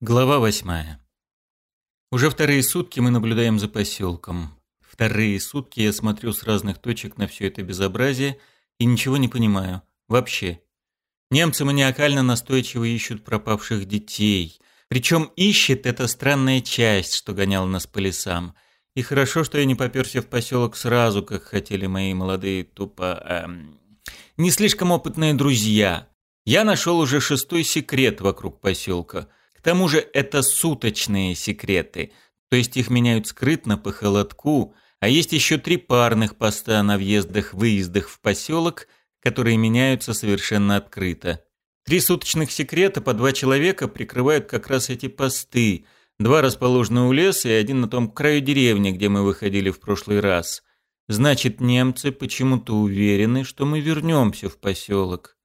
Глава восьмая. Уже вторые сутки мы наблюдаем за поселком. Вторые сутки я смотрю с разных точек на все это безобразие и ничего не понимаю. Вообще. Немцы маниакально настойчиво ищут пропавших детей. Причем ищет эта странная часть, что гоняла нас по лесам. И хорошо, что я не поперся в поселок сразу, как хотели мои молодые тупо... Эм, не слишком опытные друзья. Я нашел уже шестой секрет вокруг поселка – к тому же это суточные секреты, то есть их меняют скрытно по холодку, а есть еще три парных поста на въездах-выездах в поселок, которые меняются совершенно открыто. Три суточных секрета по два человека прикрывают как раз эти посты, два расположены у леса и один на том краю деревни, где мы выходили в прошлый раз. Значит, немцы почему-то уверены, что мы вернемся в поселок.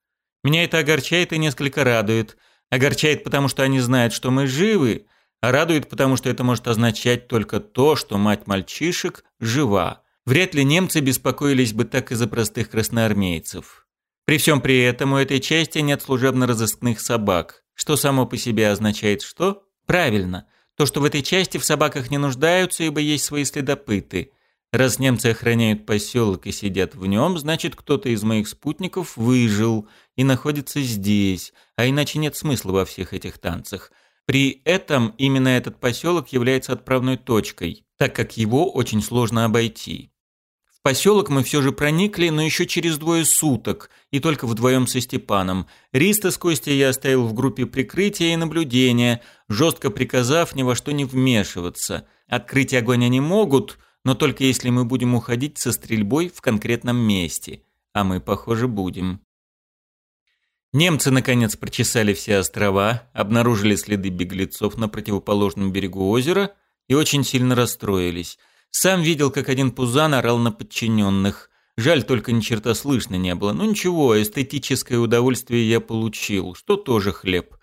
Меня это огорчает и несколько радует – Огорчает, потому что они знают, что мы живы, а радует, потому что это может означать только то, что мать мальчишек жива. Вряд ли немцы беспокоились бы так из-за простых красноармейцев. При всем при этом у этой части нет служебно-розыскных собак, что само по себе означает что? Правильно, то, что в этой части в собаках не нуждаются, ибо есть свои следопыты – Раз немцы охраняют поселок и сидят в нем, значит, кто-то из моих спутников выжил и находится здесь, а иначе нет смысла во всех этих танцах. При этом именно этот поселок является отправной точкой, так как его очень сложно обойти. В поселок мы все же проникли, но еще через двое суток, и только вдвоем со Степаном. Риста с Костей я оставил в группе прикрытия и наблюдения, жестко приказав ни во что не вмешиваться. Открыть огонь они могут – но только если мы будем уходить со стрельбой в конкретном месте. А мы, похоже, будем. Немцы, наконец, прочесали все острова, обнаружили следы беглецов на противоположном берегу озера и очень сильно расстроились. Сам видел, как один пузан орал на подчиненных. Жаль, только ни черта слышно не было. Ну ничего, эстетическое удовольствие я получил, что тоже хлеб.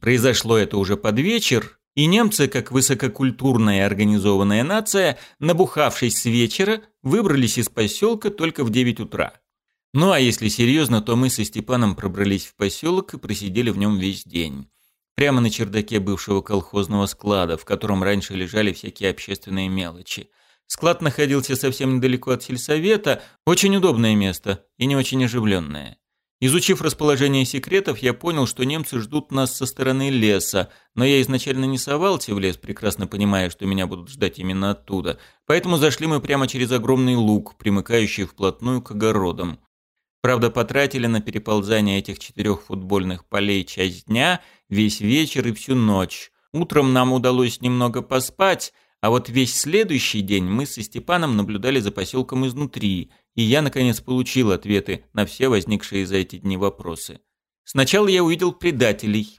Произошло это уже под вечер, и немцы, как высококультурная и организованная нация, набухавшись с вечера, выбрались из поселка только в 9 утра. Ну а если серьезно, то мы со Степаном пробрались в поселок и просидели в нем весь день. Прямо на чердаке бывшего колхозного склада, в котором раньше лежали всякие общественные мелочи. Склад находился совсем недалеко от сельсовета, очень удобное место и не очень оживленное. Изучив расположение секретов, я понял, что немцы ждут нас со стороны леса, но я изначально не совался в лес, прекрасно понимая, что меня будут ждать именно оттуда, поэтому зашли мы прямо через огромный луг, примыкающий вплотную к огородам. Правда, потратили на переползание этих четырех футбольных полей часть дня, весь вечер и всю ночь. Утром нам удалось немного поспать – а вот весь следующий день мы со Степаном наблюдали за поселком изнутри, и я, наконец, получил ответы на все возникшие за эти дни вопросы. Сначала я увидел предателей.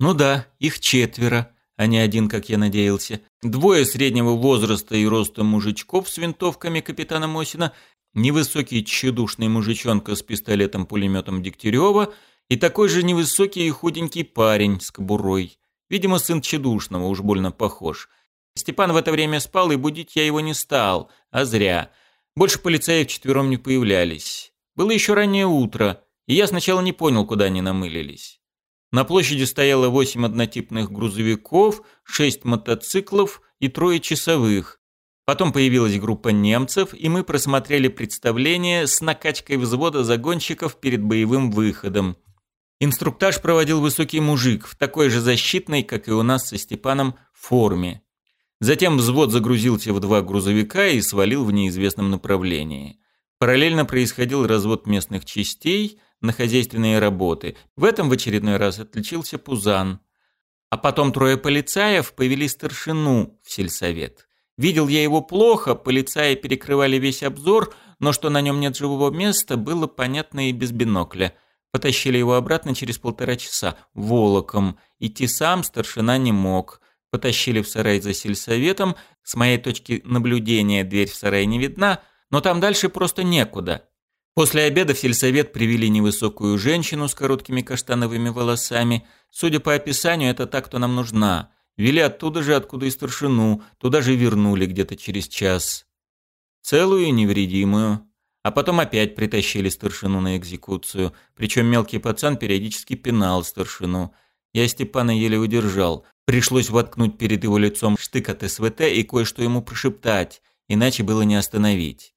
Ну да, их четверо, а не один, как я надеялся. Двое среднего возраста и роста мужичков с винтовками капитана Мосина, невысокий тщедушный мужичонка с пистолетом-пулеметом Дегтярева и такой же невысокий и худенький парень с кобурой. Видимо, сын тщедушного, уж больно похож – Степан в это время спал, и будить я его не стал, а зря. Больше полицаев четвером не появлялись. Было еще раннее утро, и я сначала не понял, куда они намылились. На площади стояло восемь однотипных грузовиков, шесть мотоциклов и трое часовых. Потом появилась группа немцев, и мы просмотрели представление с накачкой взвода загонщиков перед боевым выходом. Инструктаж проводил высокий мужик в такой же защитной, как и у нас со Степаном, форме. Затем взвод загрузился в два грузовика и свалил в неизвестном направлении. Параллельно происходил развод местных частей на хозяйственные работы. В этом в очередной раз отличился Пузан. А потом трое полицаев повели старшину в сельсовет. Видел я его плохо, полицаи перекрывали весь обзор, но что на нем нет живого места, было понятно и без бинокля. Потащили его обратно через полтора часа, волоком. Идти сам старшина не мог – Потащили в сарай за сельсоветом. С моей точки наблюдения дверь в сарай не видна, но там дальше просто некуда. После обеда в сельсовет привели невысокую женщину с короткими каштановыми волосами. Судя по описанию, это та, кто нам нужна. Вели оттуда же, откуда и старшину, туда же вернули где-то через час. Целую и невредимую. А потом опять притащили старшину на экзекуцию. Причем мелкий пацан периодически пинал старшину. Я Степана еле удержал. Пришлось воткнуть перед его лицом штык от СВТ и кое-что ему прошептать, иначе было не остановить.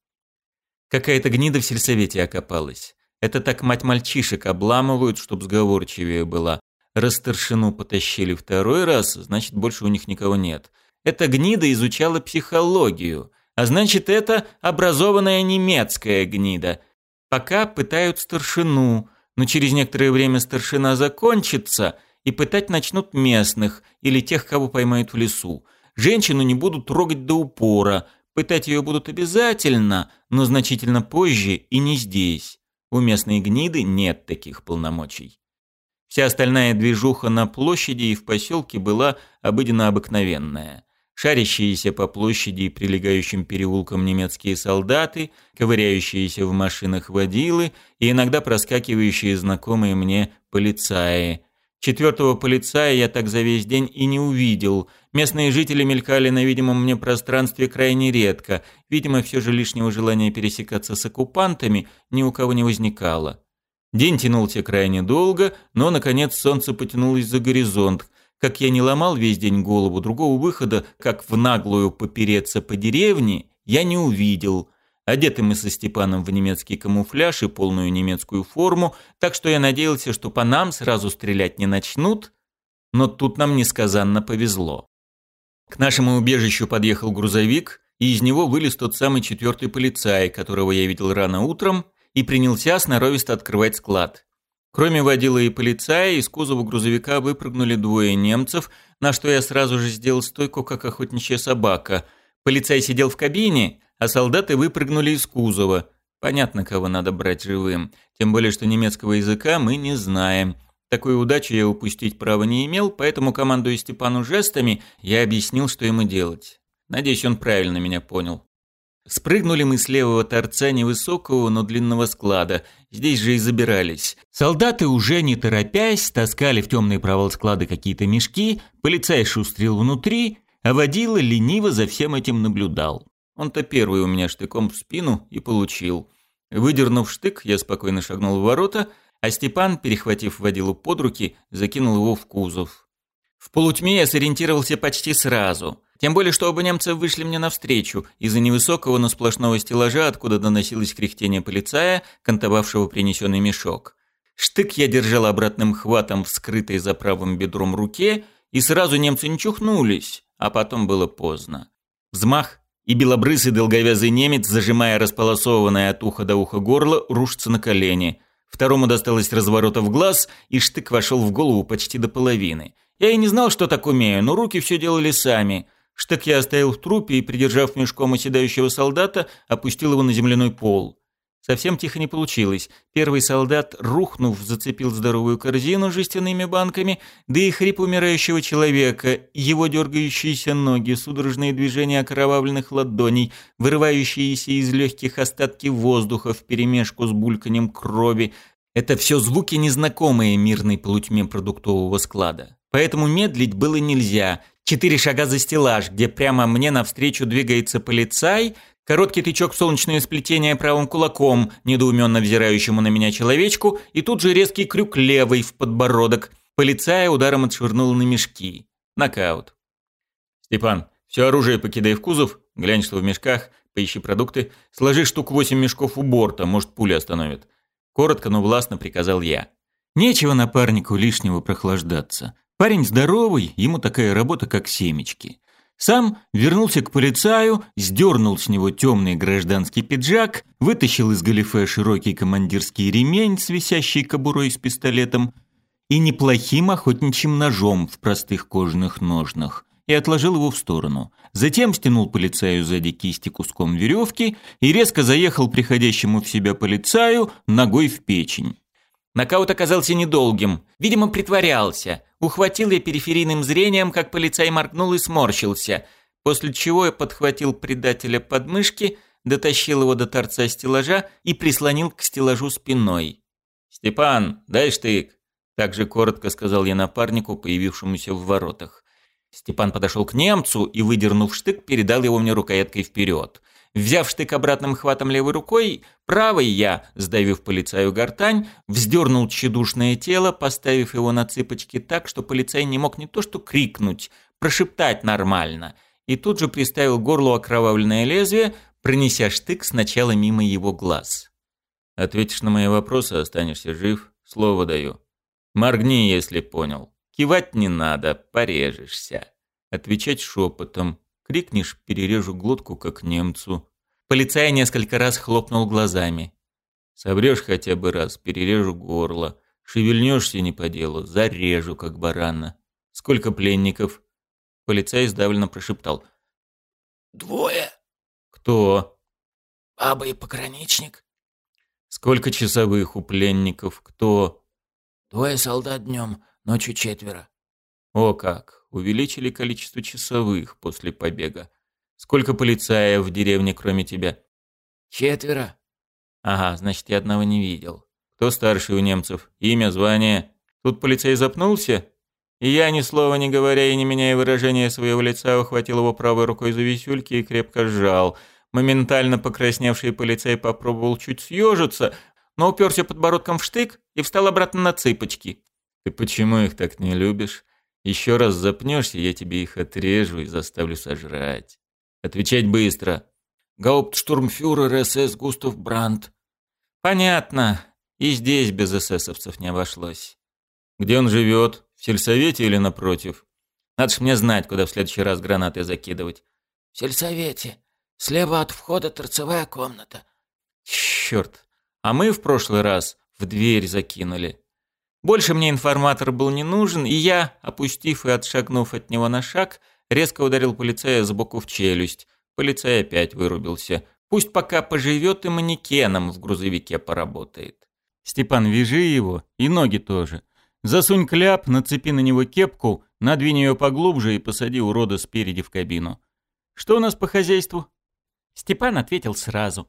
Какая-то гнида в сельсовете окопалась. Это так мать мальчишек обламывают, чтоб сговорчивее была. Раз потащили второй раз, значит, больше у них никого нет. Эта гнида изучала психологию, а значит, это образованная немецкая гнида. Пока пытают старшину, но через некоторое время старшина закончится, и пытать начнут местных или тех, кого поймают в лесу. Женщину не будут трогать до упора, пытать ее будут обязательно, но значительно позже и не здесь. У местной гниды нет таких полномочий. Вся остальная движуха на площади и в поселке была обыденно обыкновенная. Шарящиеся по площади и прилегающим переулкам немецкие солдаты, ковыряющиеся в машинах водилы и иногда проскакивающие знакомые мне полицаи – Четвертого полицая я так за весь день и не увидел. Местные жители мелькали на видимом мне пространстве крайне редко. Видимо, все же лишнего желания пересекаться с оккупантами ни у кого не возникало. День тянулся крайне долго, но, наконец, солнце потянулось за горизонт. Как я не ломал весь день голову, другого выхода, как в наглую попереться по деревне, я не увидел – Одеты мы со Степаном в немецкий камуфляж и полную немецкую форму, так что я надеялся, что по нам сразу стрелять не начнут, но тут нам несказанно повезло. К нашему убежищу подъехал грузовик, и из него вылез тот самый четвертый полицай, которого я видел рано утром, и принялся сноровисто открывать склад. Кроме водила и полицая, из кузова грузовика выпрыгнули двое немцев, на что я сразу же сделал стойку, как охотничья собака. Полицай сидел в кабине, а солдаты выпрыгнули из кузова. Понятно, кого надо брать живым. Тем более, что немецкого языка мы не знаем. Такой удачи я упустить права не имел, поэтому, командуя Степану жестами, я объяснил, что ему делать. Надеюсь, он правильно меня понял. Спрыгнули мы с левого торца невысокого, но длинного склада. Здесь же и забирались. Солдаты, уже не торопясь, таскали в темный провал склада какие-то мешки, полицай шустрил внутри, а водила лениво за всем этим наблюдал. Он-то первый у меня штыком в спину и получил. Выдернув штык, я спокойно шагнул в ворота, а Степан, перехватив водилу под руки, закинул его в кузов. В полутьме я сориентировался почти сразу. Тем более, что оба немца вышли мне навстречу из-за невысокого, но сплошного стеллажа, откуда доносилось кряхтение полицая, кантовавшего принесенный мешок. Штык я держал обратным хватом в скрытой за правым бедром руке, и сразу немцы не чухнулись, а потом было поздно. Взмах, и белобрысый долговязый немец, зажимая располосованное от уха до уха горло, рушится на колени. Второму досталось разворота в глаз, и штык вошел в голову почти до половины. Я и не знал, что так умею, но руки все делали сами. Штык я оставил в трупе и, придержав мешком оседающего солдата, опустил его на земляной пол. Совсем тихо не получилось. Первый солдат, рухнув, зацепил здоровую корзину жестяными банками, да и хрип умирающего человека, его дергающиеся ноги, судорожные движения окровавленных ладоней, вырывающиеся из легких остатки воздуха в вперемешку с бульканем крови. Это все звуки, незнакомые мирной полутьме продуктового склада. Поэтому медлить было нельзя. Четыре шага за стеллаж, где прямо мне навстречу двигается полицай – Короткий тычок в солнечное сплетение правым кулаком, недоуменно взирающему на меня человечку, и тут же резкий крюк левый в подбородок. Полицая ударом отшвырнул на мешки. Нокаут. «Степан, все оружие покидай в кузов, глянь, что в мешках, поищи продукты, сложи штук восемь мешков у борта, может, пуля остановит». Коротко, но властно приказал я. Нечего напарнику лишнего прохлаждаться. Парень здоровый, ему такая работа, как семечки. Сам вернулся к полицаю, сдернул с него темный гражданский пиджак, вытащил из галифе широкий командирский ремень с висящей кобурой с пистолетом и неплохим охотничьим ножом в простых кожаных ножнах и отложил его в сторону. Затем стянул полицаю сзади кисти куском веревки и резко заехал приходящему в себя полицаю ногой в печень. Нокаут оказался недолгим. Видимо, притворялся. Ухватил я периферийным зрением, как полицай моргнул и сморщился. После чего я подхватил предателя под мышки, дотащил его до торца стеллажа и прислонил к стеллажу спиной. «Степан, дай штык!» Так же коротко сказал я напарнику, появившемуся в воротах. Степан подошел к немцу и, выдернув штык, передал его мне рукояткой вперед. Взяв штык обратным хватом левой рукой, правой я, сдавив полицаю гортань, вздернул тщедушное тело, поставив его на цыпочки так, что полицай не мог не то что крикнуть, прошептать нормально, и тут же приставил горло окровавленное лезвие, пронеся штык сначала мимо его глаз. «Ответишь на мои вопросы, останешься жив, слово даю. Моргни, если понял. Кивать не надо, порежешься. Отвечать шепотом, Крикнешь, перережу глотку, как немцу. Полицай несколько раз хлопнул глазами. Собрешь хотя бы раз, перережу горло. Шевельнешься не по делу, зарежу, как барана. Сколько пленников? Полицай сдавленно прошептал. Двое. Кто? Баба и пограничник. Сколько часовых у пленников? Кто? Двое солдат днем, ночью четверо. О как! увеличили количество часовых после побега. Сколько полицаев в деревне, кроме тебя? Четверо. Ага, значит, я одного не видел. Кто старший у немцев? Имя, звание? Тут полицей запнулся, и я, ни слова не говоря и не меняя выражения своего лица, ухватил его правой рукой за висюльки и крепко сжал. Моментально покрасневший полицей попробовал чуть съежиться, но уперся подбородком в штык и встал обратно на цыпочки. «Ты почему их так не любишь?» Еще раз запнешься, я тебе их отрежу и заставлю сожрать. Отвечать быстро. Гауптштурмфюрер СС Густав Брандт. Понятно. И здесь без эсэсовцев не обошлось. Где он живет? В сельсовете или напротив? Надо ж мне знать, куда в следующий раз гранаты закидывать. В сельсовете. Слева от входа торцевая комната. Черт. А мы в прошлый раз в дверь закинули. Больше мне информатор был не нужен, и я, опустив и отшагнув от него на шаг, резко ударил полицая сбоку в челюсть. Полицай опять вырубился. Пусть пока поживет и манекеном в грузовике поработает. Степан, вяжи его, и ноги тоже. Засунь кляп, нацепи на него кепку, надвинь ее поглубже и посади урода спереди в кабину. Что у нас по хозяйству? Степан ответил сразу.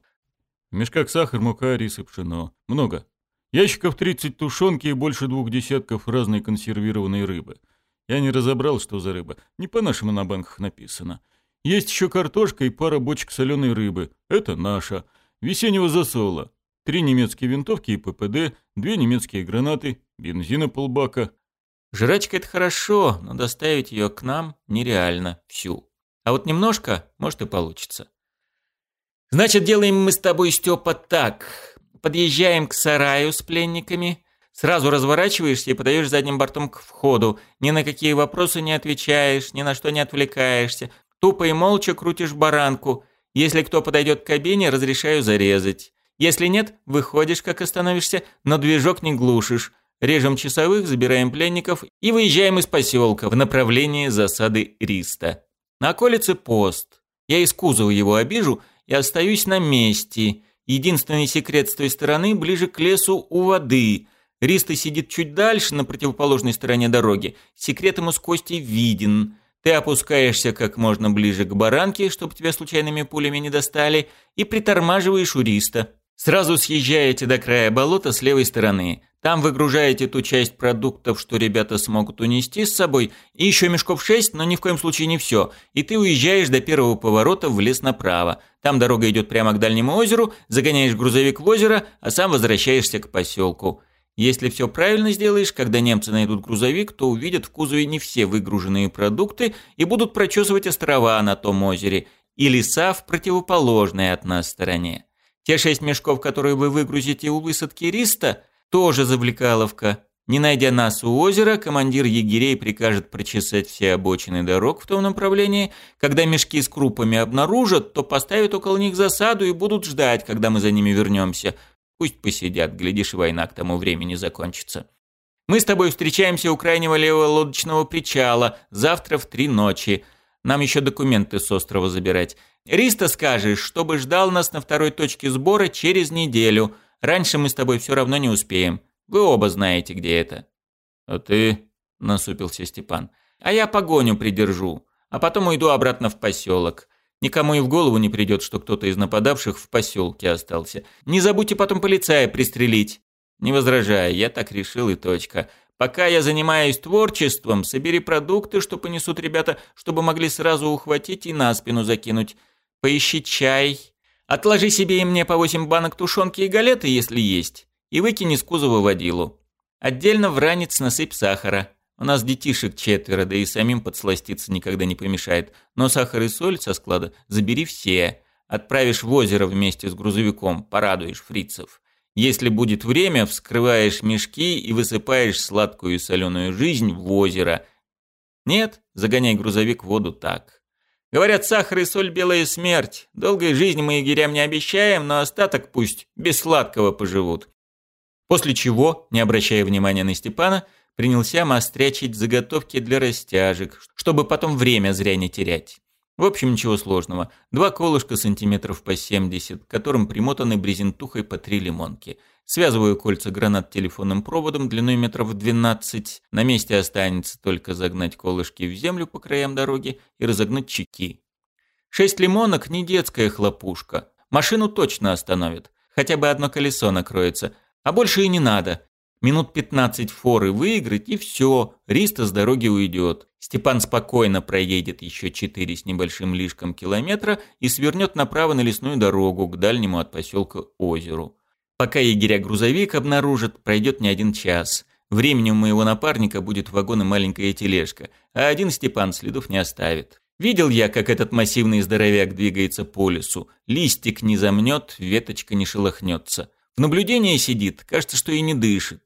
В мешках сахар, мука, рис и пшено. Много. Ящиков 30 тушенки и больше двух десятков разной консервированной рыбы. Я не разобрал, что подъезжаем к сараю с пленниками, сразу разворачиваешься и подаешь задним бортом к входу, ни на какие вопросы не отвечаешь, ни на что не отвлекаешься, тупо и молча крутишь баранку. Если кто подойдет к кабине, разрешаю зарезать. Если нет, выходишь, как остановишься, но движок не глушишь. Режем часовых, забираем пленников и выезжаем из поселка в направлении засады Риста. На околице пост. Я из кузова его обижу и остаюсь на месте – Единственный секрет с той стороны ближе к лесу у воды. Риста сидит чуть дальше, на противоположной стороне дороги. Секрет ему с Костей виден. Ты опускаешься как можно ближе к баранке, чтобы тебя случайными пулями не достали, и притормаживаешь у Риста. Сразу съезжаете до края болота с левой стороны. Там выгружаете ту часть продуктов, что ребята смогут унести с собой, и еще мешков шесть, но ни в коем случае не все. И ты уезжаешь до первого поворота в лес направо. Там дорога идет прямо к дальнему озеру, загоняешь грузовик в озеро, а сам возвращаешься к поселку. Если все правильно сделаешь, когда немцы найдут грузовик, то увидят в кузове не все выгруженные продукты и будут прочесывать острова на том озере и леса в противоположной от нас стороне. Те шесть мешков, которые вы выгрузите у высадки Риста – тоже завлекаловка. Не найдя нас у озера, командир егерей прикажет прочесать все обочины дорог в том направлении. Когда мешки с крупами обнаружат, то поставят около них засаду и будут ждать, когда мы за ними вернемся. Пусть посидят, глядишь, война к тому времени закончится. Мы с тобой встречаемся у крайнего левого лодочного причала завтра в три ночи. Нам еще документы с острова забирать. Риста скажешь, чтобы ждал нас на второй точке сбора через неделю – Раньше мы с тобой все равно не успеем. Вы оба знаете, где это». «А ты?» – насупился Степан. «А я погоню придержу, а потом уйду обратно в поселок. Никому и в голову не придет, что кто-то из нападавших в поселке остался. Не забудьте потом полицая пристрелить». «Не возражая, я так решил и точка. Пока я занимаюсь творчеством, собери продукты, что понесут ребята, чтобы могли сразу ухватить и на спину закинуть. Поищи чай, Отложи себе и мне по 8 банок тушенки и галеты, если есть, и выкини с кузова водилу. Отдельно в ранец насыпь сахара. У нас детишек четверо, да и самим подсластиться никогда не помешает. Но сахар и соль со склада забери все. Отправишь в озеро вместе с грузовиком, порадуешь фрицев. Если будет время, вскрываешь мешки и высыпаешь сладкую и соленую жизнь в озеро. Нет, загоняй грузовик в воду так. Говорят, сахар и соль – белая смерть. Долгой жизни мы егерям не обещаем, но остаток пусть без сладкого поживут. После чего, не обращая внимания на Степана, принялся мастрячить заготовки для растяжек, чтобы потом время зря не терять. В общем, ничего сложного. Два колышка сантиметров по 70, к которым примотаны брезентухой по три лимонки – Связываю кольца гранат телефонным проводом длиной метров 12. На месте останется только загнать колышки в землю по краям дороги и разогнать чеки. Шесть лимонок – не детская хлопушка. Машину точно остановит. Хотя бы одно колесо накроется. А больше и не надо. Минут 15 форы выиграть, и все, Риста с дороги уйдет. Степан спокойно проедет еще четыре с небольшим лишком километра и свернет направо на лесную дорогу к дальнему от поселка озеру. Пока егеря-грузовик обнаружит, пройдет не один час. Времени у моего напарника будет вагон и маленькая тележка, а один Степан следов не оставит. Видел я, как этот массивный здоровяк двигается по лесу. Листик не замнет, веточка не шелохнется. В наблюдении сидит, кажется, что и не дышит.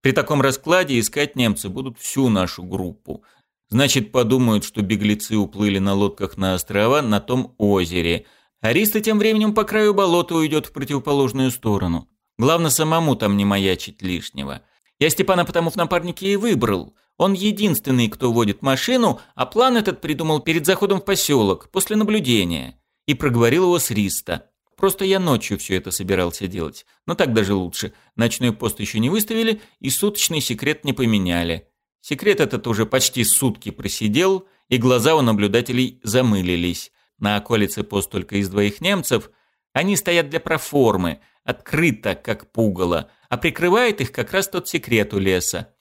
При таком раскладе искать немцы будут всю нашу группу. Значит, подумают, что беглецы уплыли на лодках на острова на том озере – Аристо тем временем по краю болота уйдет в противоположную сторону. Главное, самому там не маячить лишнего. Я Степана потому в напарнике и выбрал. Он единственный, кто водит машину, а план этот придумал перед заходом в поселок, после наблюдения. И проговорил его с Риста. Просто я ночью все это собирался делать. Но так даже лучше. Ночной пост еще не выставили, и суточный секрет не поменяли. Секрет этот уже почти сутки просидел, и глаза у наблюдателей замылились на околице пост только из двоих немцев, они стоят для проформы, открыто, как пугало, а прикрывает их как раз тот секрет у леса.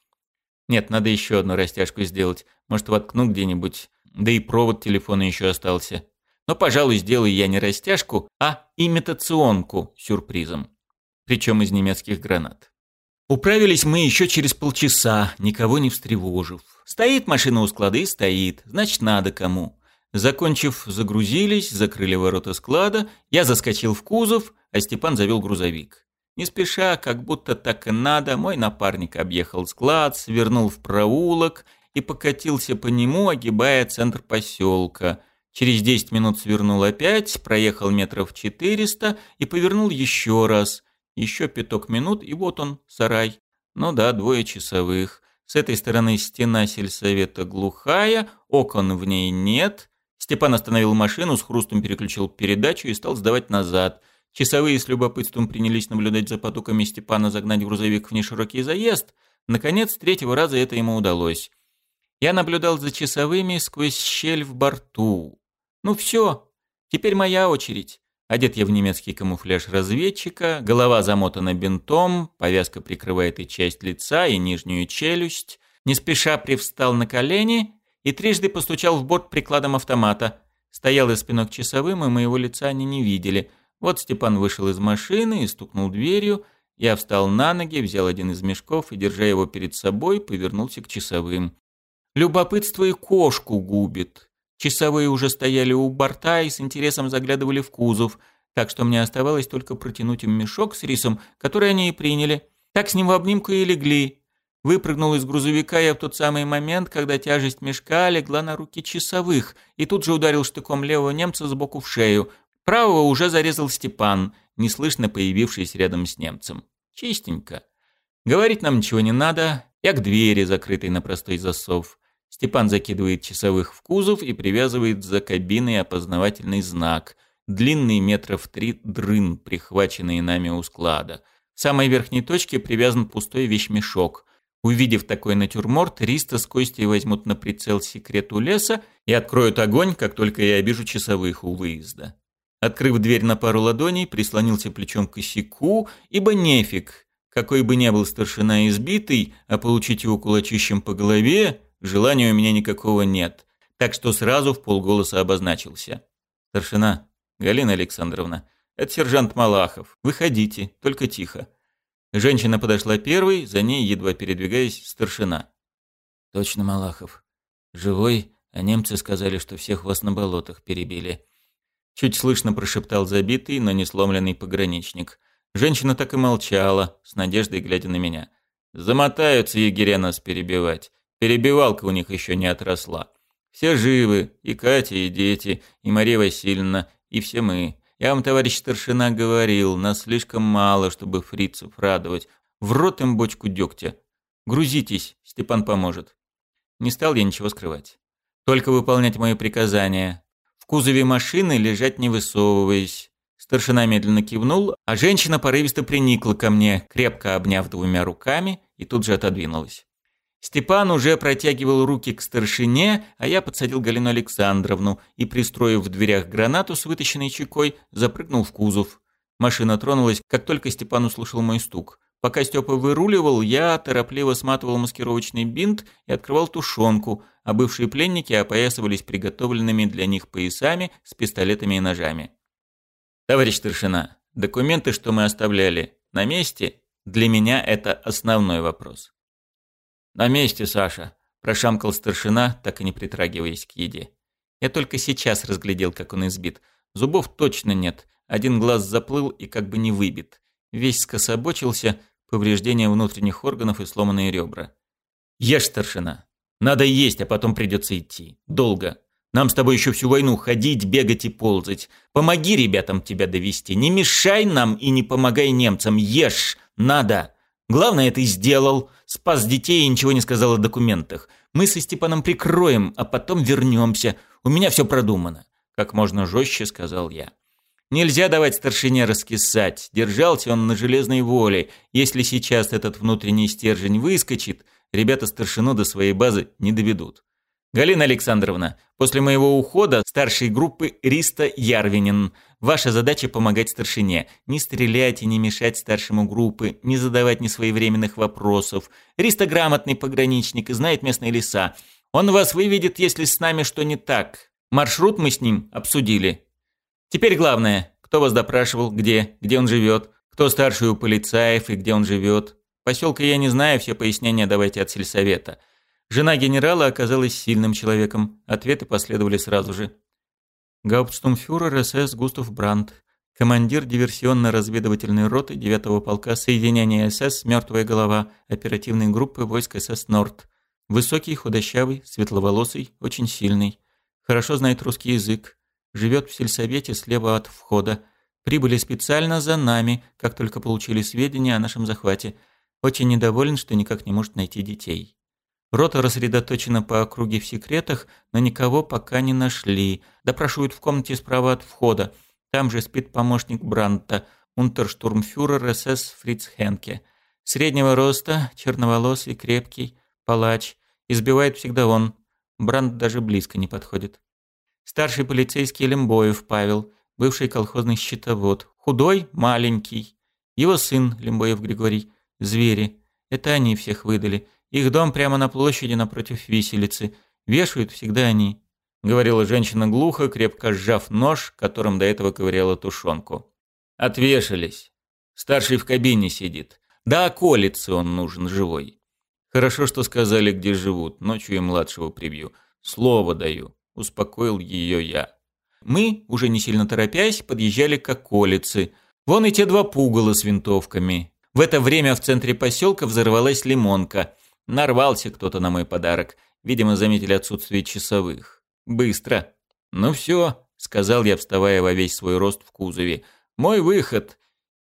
Нет, надо еще одну растяжку сделать, может, воткну где-нибудь, да и провод телефона еще остался. Но, пожалуй, сделаю я не растяжку, а имитационку сюрпризом. Причем из немецких гранат. Управились мы еще через полчаса, никого не встревожив. Стоит машина у склады, стоит, значит, надо кому. Закончив, загрузились, закрыли ворота склада, я заскочил в кузов, а Степан завел грузовик. Не спеша, как будто так и надо, мой напарник объехал склад, свернул в проулок и покатился по нему, огибая центр поселка. Через 10 минут свернул опять, проехал метров 400 и повернул еще раз. Еще пяток минут, и вот он, сарай. Ну да, двое часовых. С этой стороны стена сельсовета глухая, окон в ней нет – Степан остановил машину, с хрустом переключил передачу и стал сдавать назад. Часовые с любопытством принялись наблюдать за потоками Степана загнать грузовик в неширокий заезд. Наконец, третьего раза это ему удалось. Я наблюдал за часовыми сквозь щель в борту. «Ну все, теперь моя очередь». Одет я в немецкий камуфляж разведчика, голова замотана бинтом, повязка прикрывает и часть лица, и нижнюю челюсть. Не спеша привстал на колени и трижды постучал в борт прикладом автомата. Стоял я спиной к часовым, и моего лица они не видели. Вот Степан вышел из машины и стукнул дверью. Я встал на ноги, взял один из мешков и, держа его перед собой, повернулся к часовым. Любопытство и кошку губит. Часовые уже стояли у борта и с интересом заглядывали в кузов, так что мне оставалось только протянуть им мешок с рисом, который они и приняли. Так с ним в обнимку и легли, Выпрыгнул из грузовика я в тот самый момент, когда тяжесть мешка легла на руки часовых, и тут же ударил штыком левого немца сбоку в шею. Правого уже зарезал Степан, неслышно появившись рядом с немцем. Чистенько. Говорить нам ничего не надо. Я к двери, закрытой на простой засов. Степан закидывает часовых в кузов и привязывает за кабиной опознавательный знак. Длинный метров три дрын, прихваченный нами у склада. В самой верхней точке привязан пустой вещмешок – Увидев такой натюрморт, Риста с Костей возьмут на прицел секрет у леса и откроют огонь, как только я обижу часовых у выезда. Открыв дверь на пару ладоней, прислонился плечом к косяку, ибо нефиг. Какой бы ни был старшина избитый, а получить его кулачищем по голове, желания у меня никакого нет. Так что сразу в полголоса обозначился. «Старшина, Галина Александровна, это сержант Малахов. Выходите, только тихо. Женщина подошла первой, за ней, едва передвигаясь, старшина. «Точно, Малахов. Живой, а немцы сказали, что всех вас на болотах перебили». Чуть слышно прошептал забитый, но не сломленный пограничник. Женщина так и молчала, с надеждой глядя на меня. «Замотаются егеря нас перебивать. Перебивалка у них еще не отросла. Все живы, и Катя, и дети, и Мария Васильевна, и все мы. Я вам, товарищ старшина, говорил, нас слишком мало, чтобы фрицев радовать. В рот им бочку дегтя. Грузитесь, Степан поможет. Не стал я ничего скрывать. Только выполнять мои приказания. В кузове машины лежать не высовываясь. Старшина медленно кивнул, а женщина порывисто приникла ко мне, крепко обняв двумя руками, и тут же отодвинулась. Степан уже протягивал руки к старшине, а я подсадил Галину Александровну и, пристроив в дверях гранату с вытащенной чекой, запрыгнул в кузов. Машина тронулась, как только Степан услышал мой стук. Пока Степа выруливал, я торопливо сматывал маскировочный бинт и открывал тушенку, а бывшие пленники опоясывались приготовленными для них поясами с пистолетами и ножами. «Товарищ старшина, документы, что мы оставляли, на месте?» Для меня это основной вопрос. «На месте, Саша», – прошамкал старшина, так и не притрагиваясь к еде. Я только сейчас разглядел, как он избит. Зубов точно нет, один глаз заплыл и как бы не выбит. Весь скособочился, повреждения внутренних органов и сломанные ребра. «Ешь, старшина! Надо есть, а потом придется идти. Долго. Нам с тобой еще всю войну ходить, бегать и ползать. Помоги ребятам тебя довести. Не мешай нам и не помогай немцам. Ешь! Надо!» Главное, ты сделал. Спас детей и ничего не сказал о документах. Мы со Степаном прикроем, а потом вернемся. У меня все продумано. Как можно жестче сказал я. Нельзя давать старшине раскисать. Держался он на железной воле. Если сейчас этот внутренний стержень выскочит, ребята старшину до своей базы не доведут. Галина Александровна, после моего ухода старшей группы Риста Ярвинин. Ваша задача помогать старшине. Не стрелять и не мешать старшему группы, не задавать несвоевременных вопросов. Риста грамотный пограничник и знает местные леса. Он вас выведет, если с нами что не так. Маршрут мы с ним обсудили. Теперь главное, кто вас допрашивал, где, где он живет, кто старший у полицаев и где он живет. Поселка я не знаю, все пояснения давайте от сельсовета. Жена генерала оказалась сильным человеком. Ответы последовали сразу же. Гауптштумфюрер СС Густав Брандт, командир диверсионно-разведывательной роты 9-го полка соединения СС «Мёртвая голова» оперативной группы войск СС «Норд». Высокий, худощавый, светловолосый, очень сильный. Хорошо знает русский язык. Живет в сельсовете слева от входа. Прибыли специально за нами, как только получили сведения о нашем захвате. Очень недоволен, что никак не может найти детей. Рота рассредоточена по округе в секретах, но никого пока не нашли. Допрашивают в комнате справа от входа. Там же спит помощник Бранта, унтерштурмфюрер СС Фриц Хенке. Среднего роста, черноволосый, крепкий, палач. Избивает всегда он. Брант даже близко не подходит. Старший полицейский Лембоев Павел, бывший колхозный щитовод. Худой, маленький. Его сын Лембоев Григорий. Звери. Это они всех выдали. Их дом прямо на площади напротив виселицы. Вешают всегда они», — говорила женщина глухо, крепко сжав нож, которым до этого ковыряла тушенку. «Отвешались. Старший в кабине сидит. Да околице он нужен живой. Хорошо, что сказали, где живут. Ночью и младшего прибью. Слово даю», — успокоил ее я. Мы, уже не сильно торопясь, подъезжали к околице. Вон и те два пугала с винтовками. В это время в центре поселка взорвалась лимонка — Нарвался кто-то на мой подарок. Видимо, заметили отсутствие часовых. Быстро. «Ну все», — сказал я, вставая во весь свой рост в кузове. «Мой выход!»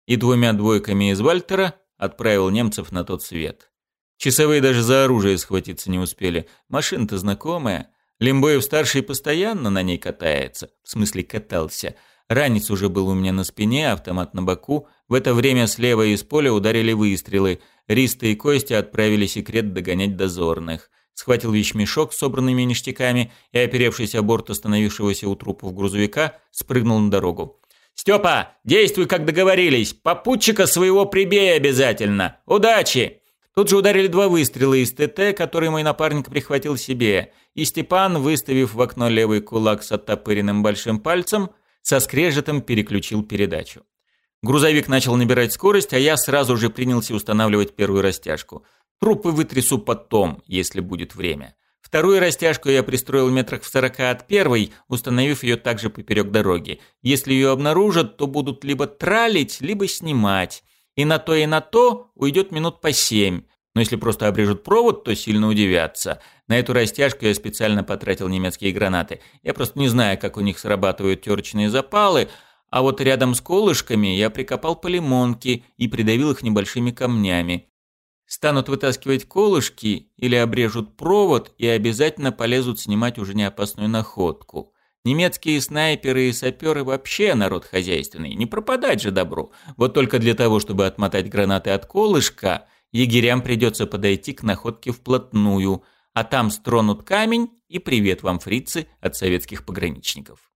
И двумя двойками из Вальтера отправил немцев на тот свет. Часовые даже за оружие схватиться не успели. Машина-то знакомая. Лимбоев-старший постоянно на ней катается. В смысле, катался. Ранец уже был у меня на спине, автомат на боку. В это время слева из поля ударили выстрелы. Риста и Костя отправили секрет догонять дозорных. Схватил вещмешок с собранными ништяками и, оперевшись о борт остановившегося у трупов грузовика, спрыгнул на дорогу. «Стёпа, действуй, как договорились! Попутчика своего прибей обязательно! Удачи!» Тут же ударили два выстрела из ТТ, который мой напарник прихватил себе, и Степан, выставив в окно левый кулак с оттопыренным большим пальцем, со скрежетом переключил передачу. Грузовик начал набирать скорость, а я сразу же принялся устанавливать первую растяжку. Трупы вытрясу потом, если будет время. Вторую растяжку я пристроил метрах в сорока от первой, установив ее также поперек дороги. Если ее обнаружат, то будут либо тралить, либо снимать. И на то, и на то уйдет минут по семь. Но если просто обрежут провод, то сильно удивятся. На эту растяжку я специально потратил немецкие гранаты. Я просто не знаю, как у них срабатывают терочные запалы – а вот рядом с колышками я прикопал полимонки и придавил их небольшими камнями. Станут вытаскивать колышки или обрежут провод и обязательно полезут снимать уже неопасную находку. Немецкие снайперы и саперы вообще народ хозяйственный, не пропадать же добру. Вот только для того, чтобы отмотать гранаты от колышка, егерям придется подойти к находке вплотную, а там стронут камень и привет вам, фрицы, от советских пограничников.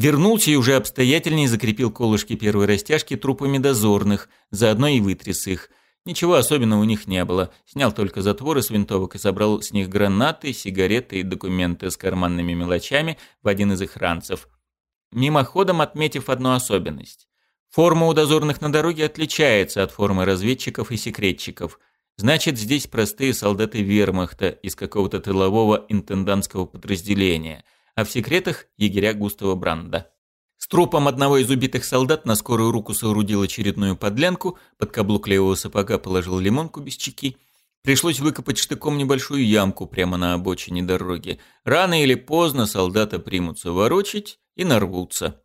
Вернулся и уже обстоятельнее закрепил колышки первой растяжки трупами дозорных, заодно и вытряс их. Ничего особенного у них не было. Снял только затворы с винтовок и собрал с них гранаты, сигареты и документы с карманными мелочами в один из их ранцев. Мимоходом отметив одну особенность. Форма у дозорных на дороге отличается от формы разведчиков и секретчиков. Значит, здесь простые солдаты вермахта из какого-то тылового интендантского подразделения – а в секретах – егеря Густава Бранда. С трупом одного из убитых солдат на скорую руку соорудил очередную подлянку, под каблук левого сапога положил лимонку без чеки. Пришлось выкопать штыком небольшую ямку прямо на обочине дороги. Рано или поздно солдата примутся ворочить и нарвутся.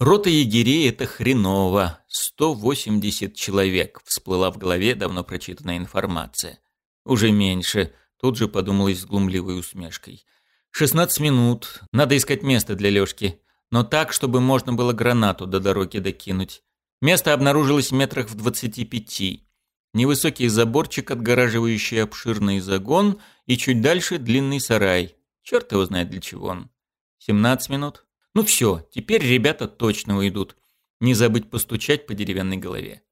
Рота егерей – это хреново. 180 человек, всплыла в голове давно прочитанная информация. Уже меньше, тут же подумалось с глумливой усмешкой – 16 минут. Надо искать место для Лёшки. Но так, чтобы можно было гранату до дороги докинуть. Место обнаружилось в метрах в 25. Невысокий заборчик, отгораживающий обширный загон, и чуть дальше длинный сарай. Черт его знает для чего он. 17 минут. Ну все, теперь ребята точно уйдут. Не забыть постучать по деревянной голове.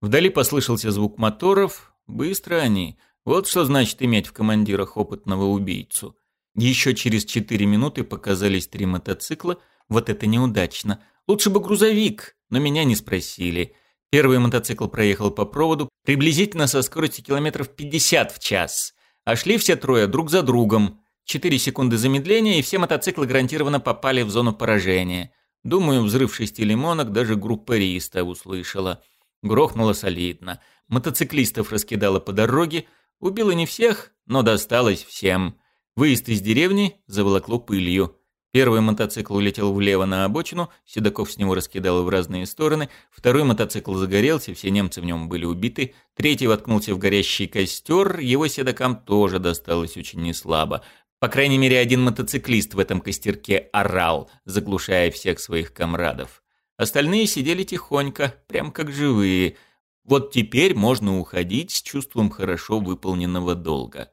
Вдали послышался звук моторов. Быстро они. Вот что значит иметь в командирах опытного убийцу. Еще через 4 минуты показались три мотоцикла. Вот это неудачно. Лучше бы грузовик, но меня не спросили. Первый мотоцикл проехал по проводу приблизительно со скоростью километров 50 в час. А шли все трое друг за другом. 4 секунды замедления, и все мотоциклы гарантированно попали в зону поражения. Думаю, взрыв шести лимонок даже группа Риста услышала. Грохнуло солидно. Мотоциклистов раскидало по дороге. Убило не всех, но досталось всем. Выезд из деревни заволокло пылью. Первый мотоцикл улетел влево на обочину, Седоков с него раскидал в разные стороны, второй мотоцикл загорелся, все немцы в нем были убиты, третий воткнулся в горящий костер, его Седокам тоже досталось очень неслабо. По крайней мере, один мотоциклист в этом костерке орал, заглушая всех своих комрадов. Остальные сидели тихонько, прям как живые. Вот теперь можно уходить с чувством хорошо выполненного долга.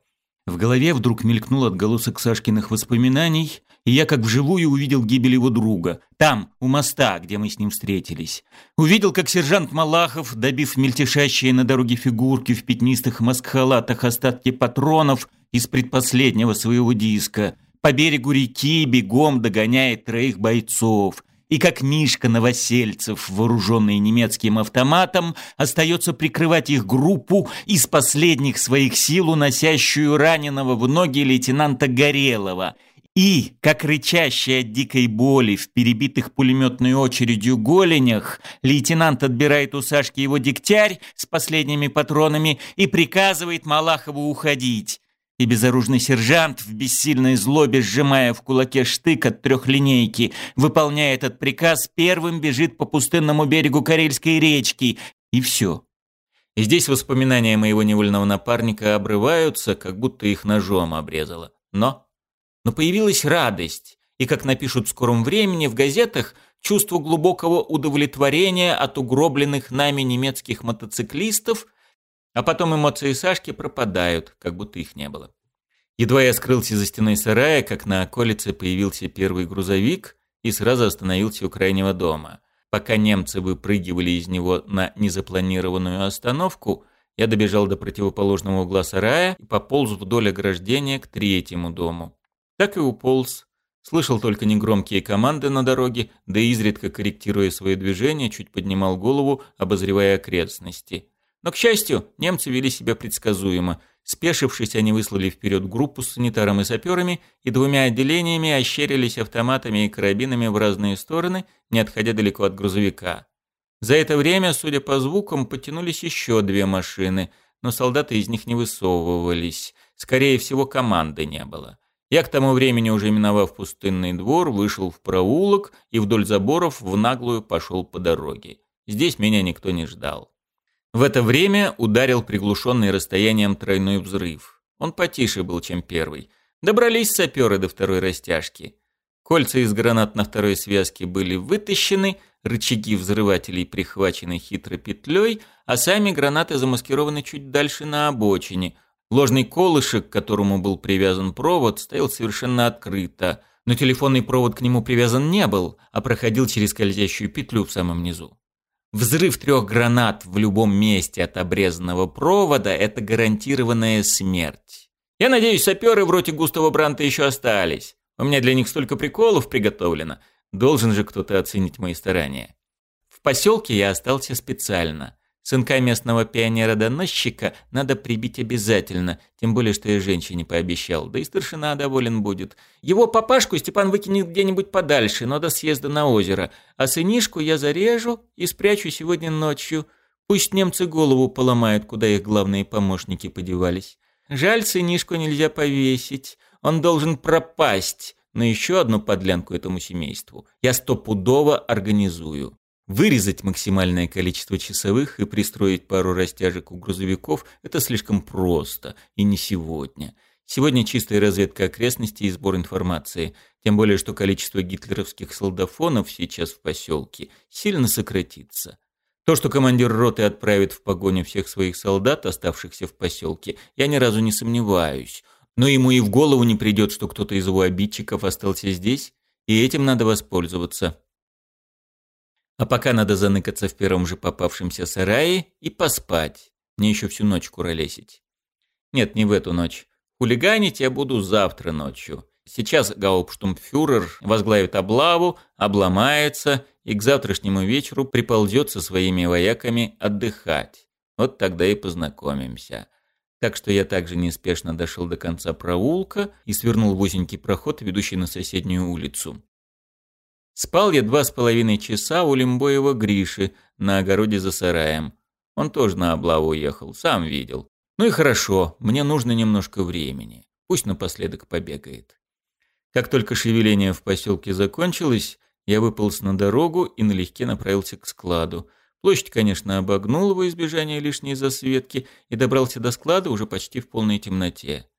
В голове вдруг мелькнул отголосок Сашкиных воспоминаний, и я как вживую увидел гибель его друга. Там, у моста, где мы с ним встретились. Увидел, как сержант Малахов, добив мельтешащие на дороге фигурки в пятнистых маскхалатах остатки патронов из предпоследнего своего диска, по берегу реки бегом догоняет троих бойцов и как Мишка Новосельцев, вооруженный немецким автоматом, остается прикрывать их группу из последних своих сил, уносящую раненого в ноги лейтенанта Горелого, и, как рычащий от дикой боли в перебитых пулеметной очередью голенях, лейтенант отбирает у Сашки его дегтярь с последними патронами и приказывает Малахову уходить и безоружный сержант, в бессильной злобе сжимая в кулаке штык от трехлинейки, выполняя этот приказ, первым бежит по пустынному берегу Карельской речки, и все. И здесь воспоминания моего невольного напарника обрываются, как будто их ножом обрезало. Но... Но появилась радость, и, как напишут в скором времени в газетах, чувство глубокого удовлетворения от угробленных нами немецких мотоциклистов – а потом эмоции Сашки пропадают, как будто их не было. Едва я скрылся за стеной сарая, как на околице появился первый грузовик и сразу остановился у крайнего дома. Пока немцы выпрыгивали из него на незапланированную остановку, я добежал до противоположного угла сарая и пополз вдоль ограждения к третьему дому. Так и уполз. Слышал только негромкие команды на дороге, да изредка корректируя свое движение, чуть поднимал голову, обозревая окрестности. Но, к счастью, немцы вели себя предсказуемо. Спешившись, они выслали вперед группу с санитаром и саперами и двумя отделениями ощерились автоматами и карабинами в разные стороны, не отходя далеко от грузовика. За это время, судя по звукам, потянулись еще две машины, но солдаты из них не высовывались. Скорее всего, команды не было. Я к тому времени, уже миновав пустынный двор, вышел в проулок и вдоль заборов в наглую пошел по дороге. Здесь меня никто не ждал. В это время ударил приглушенный расстоянием тройной взрыв. Он потише был, чем первый. Добрались саперы до второй растяжки. Кольца из гранат на второй связке были вытащены, рычаги взрывателей прихвачены хитро петлей, а сами гранаты замаскированы чуть дальше на обочине. Ложный колышек, к которому был привязан провод, стоял совершенно открыто, но телефонный провод к нему привязан не был, а проходил через скользящую петлю в самом низу. Взрыв трех гранат в любом месте от обрезанного провода – это гарантированная смерть. Я надеюсь, саперы в роте Густава Бранта еще остались. У меня для них столько приколов приготовлено. Должен же кто-то оценить мои старания. В поселке я остался специально. Сынка местного пионера-доносчика надо прибить обязательно, тем более, что и женщине пообещал, да и старшина доволен будет. Его папашку Степан выкинет где-нибудь подальше, но до съезда на озеро, а сынишку я зарежу и спрячу сегодня ночью. Пусть немцы голову поломают, куда их главные помощники подевались. Жаль, сынишку нельзя повесить, он должен пропасть, но еще одну подлянку этому семейству я стопудово организую. Вырезать максимальное количество часовых и пристроить пару растяжек у грузовиков – это слишком просто, и не сегодня. Сегодня чистая разведка окрестностей и сбор информации, тем более что количество гитлеровских солдафонов сейчас в поселке сильно сократится. То, что командир роты отправит в погоню всех своих солдат, оставшихся в поселке, я ни разу не сомневаюсь. Но ему и в голову не придет, что кто-то из его обидчиков остался здесь, и этим надо воспользоваться. А пока надо заныкаться в первом же попавшемся сарае и поспать. Мне еще всю ночь куролесить. Нет, не в эту ночь. Хулиганить я буду завтра ночью. Сейчас гауптштумфюрер возглавит облаву, обломается и к завтрашнему вечеру приползет со своими вояками отдыхать. Вот тогда и познакомимся. Так что я также неспешно дошел до конца проулка и свернул в узенький проход, ведущий на соседнюю улицу. Спал я два с половиной часа у Лимбоева Гриши на огороде за сараем. Он тоже на облаву уехал, сам видел. Ну и хорошо, мне нужно немножко времени. Пусть напоследок побегает. Как только шевеление в поселке закончилось, я выполз на дорогу и налегке направился к складу. Площадь, конечно, обогнул во избежание лишней засветки и добрался до склада уже почти в полной темноте.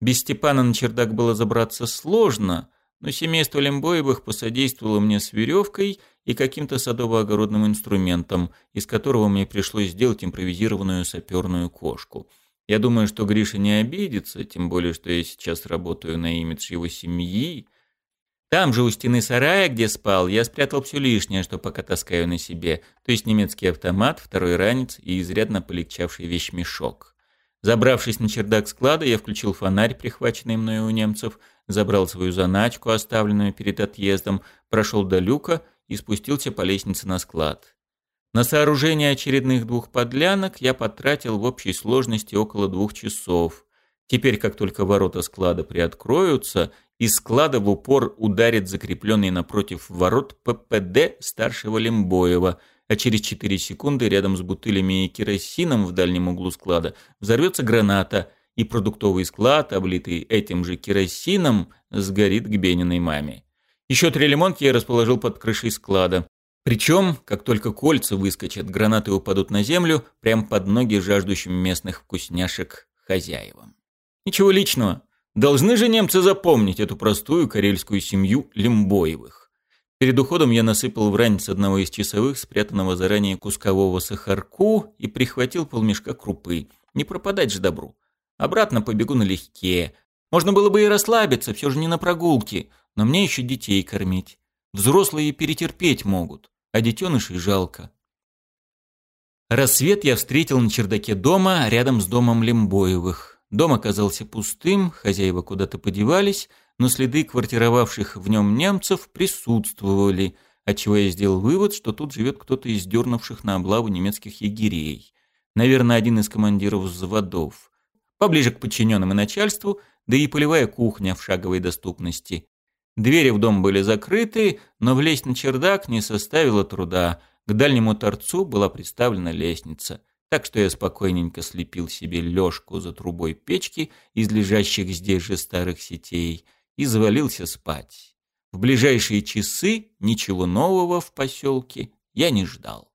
Без Степана на чердак было забраться сложно — но семейство Лембоевых посодействовало мне с веревкой и каким-то садово-огородным инструментом, из которого мне пришлось сделать импровизированную саперную кошку. Я думаю, что Гриша не обидится, тем более, что я сейчас работаю на имидж его семьи. Там же, у стены сарая, где спал, я спрятал все лишнее, что пока таскаю на себе, то есть немецкий автомат, второй ранец и изрядно полегчавший вещмешок. Забравшись на чердак склада, я включил фонарь, прихваченный мною у немцев – забрал свою заначку, оставленную перед отъездом, прошел до люка и спустился по лестнице на склад. На сооружение очередных двух подлянок я потратил в общей сложности около двух часов. Теперь, как только ворота склада приоткроются, из склада в упор ударит закрепленный напротив ворот ППД старшего Лембоева, а через 4 секунды рядом с бутылями и керосином в дальнем углу склада взорвется граната – и продуктовый склад, облитый этим же керосином, сгорит к Бениной маме. Еще три лимонки я расположил под крышей склада. Причем, как только кольца выскочат, гранаты упадут на землю, прямо под ноги жаждущим местных вкусняшек хозяевам. Ничего личного. Должны же немцы запомнить эту простую карельскую семью Лимбоевых. Перед уходом я насыпал в ранец одного из часовых, спрятанного заранее кускового сахарку, и прихватил полмешка крупы. Не пропадать же добру. Обратно побегу налегке. Можно было бы и расслабиться, все же не на прогулке. Но мне еще детей кормить. Взрослые перетерпеть могут, а детенышей жалко. Рассвет я встретил на чердаке дома, рядом с домом Лембоевых. Дом оказался пустым, хозяева куда-то подевались, но следы квартировавших в нем немцев присутствовали, отчего я сделал вывод, что тут живет кто-то из дернувших на облаву немецких егерей. Наверное, один из командиров взводов поближе к подчиненным и начальству, да и полевая кухня в шаговой доступности. Двери в дом были закрыты, но влезть на чердак не составило труда. К дальнему торцу была представлена лестница, так что я спокойненько слепил себе лёжку за трубой печки из лежащих здесь же старых сетей и завалился спать. В ближайшие часы ничего нового в поселке я не ждал.